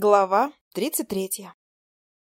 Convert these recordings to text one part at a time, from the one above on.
Глава 33.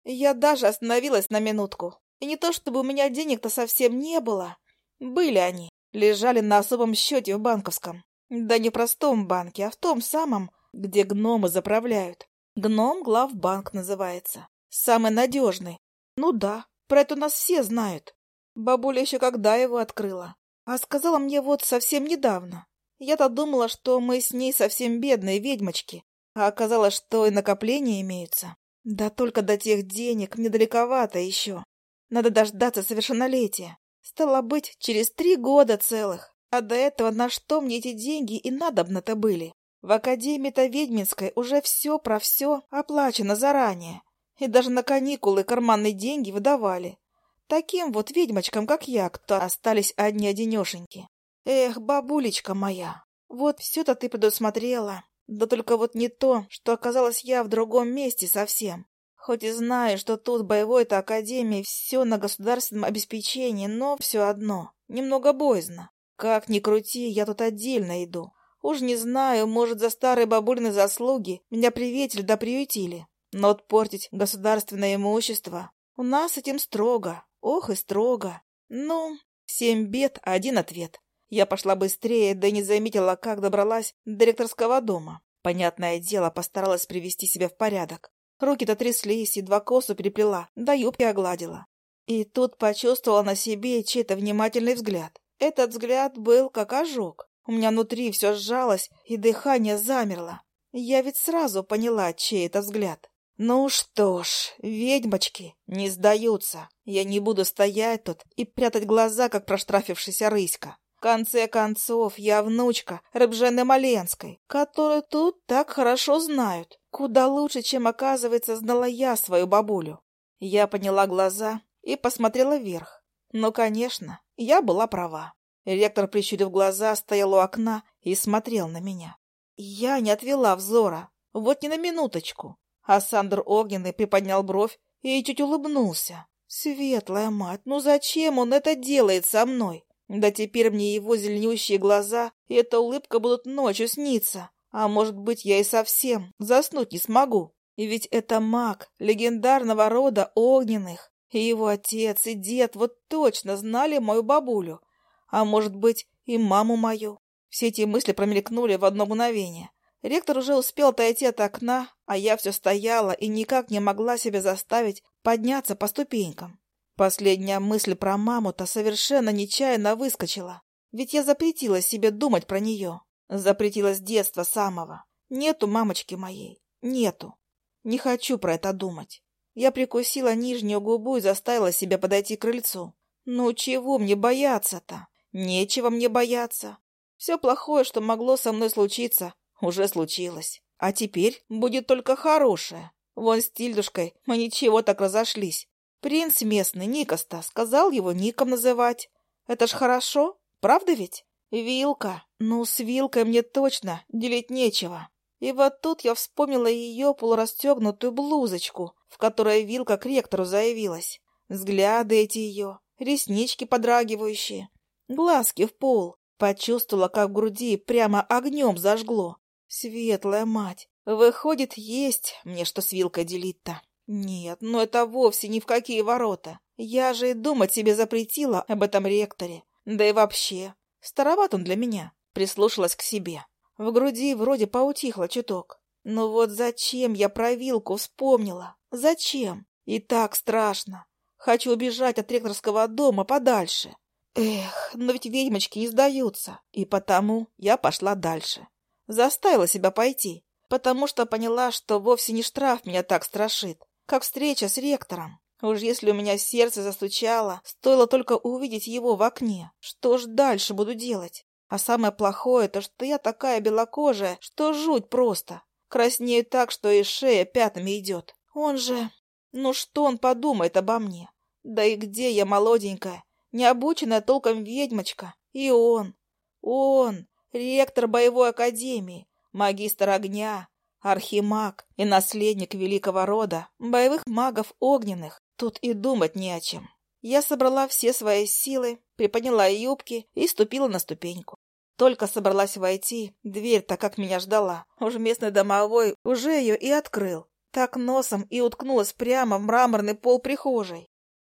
Я даже остановилась на минутку. И не то чтобы у меня денег-то совсем не было. Были они. Лежали на особом счете в банковском. Да не в простом банке, а в том самом, где гномы заправляют. Гном главбанк называется. Самый надежный. Ну да, про это нас все знают. Бабуля еще когда его открыла. А сказала мне вот совсем недавно. Я-то думала, что мы с ней совсем бедные ведьмочки, а оказалось, что и накопления имеются. Да только до тех денег мне далековато еще. Надо дождаться совершеннолетия. Стало быть, через три года целых. А до этого на что мне эти деньги и надобно-то были? В Академии-то Ведьминской уже все про все оплачено заранее. И даже на каникулы карманные деньги выдавали. Таким вот ведьмочкам, как я, кто остались одни-одинешеньки. Эх, бабулечка моя, вот все-то ты предусмотрела. Да только вот не то, что оказалось я в другом месте совсем. Хоть и знаю, что тут боевой-то академии все на государственном обеспечении, но все одно. Немного боязно. Как ни крути, я тут отдельно иду. Уж не знаю, может, за старые бабульные заслуги меня приветили да приютили. Но вот портить государственное имущество у нас этим строго. Ох и строго. Ну, семь бед, один ответ. Я пошла быстрее, да не заметила, как добралась до ректорского дома. Понятное дело, постаралась привести себя в порядок. Руки-то тряслись, едва косу переплела, да юбки огладила. И тут почувствовала на себе чей-то внимательный взгляд. Этот взгляд был как ожог. У меня внутри все сжалось, и дыхание замерло. Я ведь сразу поняла, чей это взгляд. Ну что ж, ведьмочки не сдаются. Я не буду стоять тут и прятать глаза, как проштрафившаяся рыська конце концов, я внучка Рыбжены Маленской, которую тут так хорошо знают. Куда лучше, чем, оказывается, знала я свою бабулю. Я подняла глаза и посмотрела вверх. Но, конечно, я была права. Ректор, прищурив глаза, стоял у окна и смотрел на меня. Я не отвела взора, вот не на минуточку. А Сандр Огненный приподнял бровь и чуть улыбнулся. «Светлая мать, ну зачем он это делает со мной?» Да теперь мне его зеленющие глаза и эта улыбка будут ночью сниться. А может быть, я и совсем заснуть не смогу. И ведь это маг легендарного рода огненных. И его отец, и дед вот точно знали мою бабулю. А может быть, и маму мою. Все эти мысли промелькнули в одно мгновение. Ректор уже успел отойти от окна, а я все стояла и никак не могла себя заставить подняться по ступенькам. Последняя мысль про маму-то совершенно нечаянно выскочила. Ведь я запретила себе думать про нее. Запретила с детства самого. Нету мамочки моей. Нету. Не хочу про это думать. Я прикусила нижнюю губу и заставила себя подойти к крыльцу. Ну чего мне бояться-то? Нечего мне бояться. Все плохое, что могло со мной случиться, уже случилось. А теперь будет только хорошее. Вон с Тильдушкой мы ничего так разошлись. Принц местный, Никоста, сказал его Ником называть. Это ж хорошо, правда ведь? Вилка. Ну, с вилкой мне точно делить нечего. И вот тут я вспомнила ее полурастегнутую блузочку, в которой вилка к ректору заявилась. Взгляды эти ее, реснички подрагивающие, глазки в пол. Почувствовала, как в груди прямо огнем зажгло. Светлая мать, выходит, есть мне что с вилкой делить-то. Нет, но это вовсе ни в какие ворота. Я же и думать себе запретила об этом ректоре. Да и вообще, староват он для меня. Прислушалась к себе. В груди вроде поутихло чуток. Но вот зачем я про вилку вспомнила? Зачем? И так страшно. Хочу убежать от ректорского дома подальше. Эх, но ведь ведьмочки не сдаются. И потому я пошла дальше. Заставила себя пойти, потому что поняла, что вовсе не штраф меня так страшит, как встреча с ректором. Уж если у меня сердце застучало, стоило только увидеть его в окне. Что ж дальше буду делать? А самое плохое то, что я такая белокожая, что жуть просто. Краснею так, что и шея пятнами идет. Он же... Ну что он подумает обо мне? Да и где я молоденькая, необученная толком ведьмочка? И он... Он... Ректор боевой академии, магистр огня, Архимаг и наследник великого рода, боевых магов огненных, тут и думать не о чем. Я собрала все свои силы, приподняла юбки и ступила на ступеньку. Только собралась войти, дверь, так как меня ждала. Уж местный домовой уже ее и открыл. Так носом и уткнулась прямо в мраморный пол прихожей.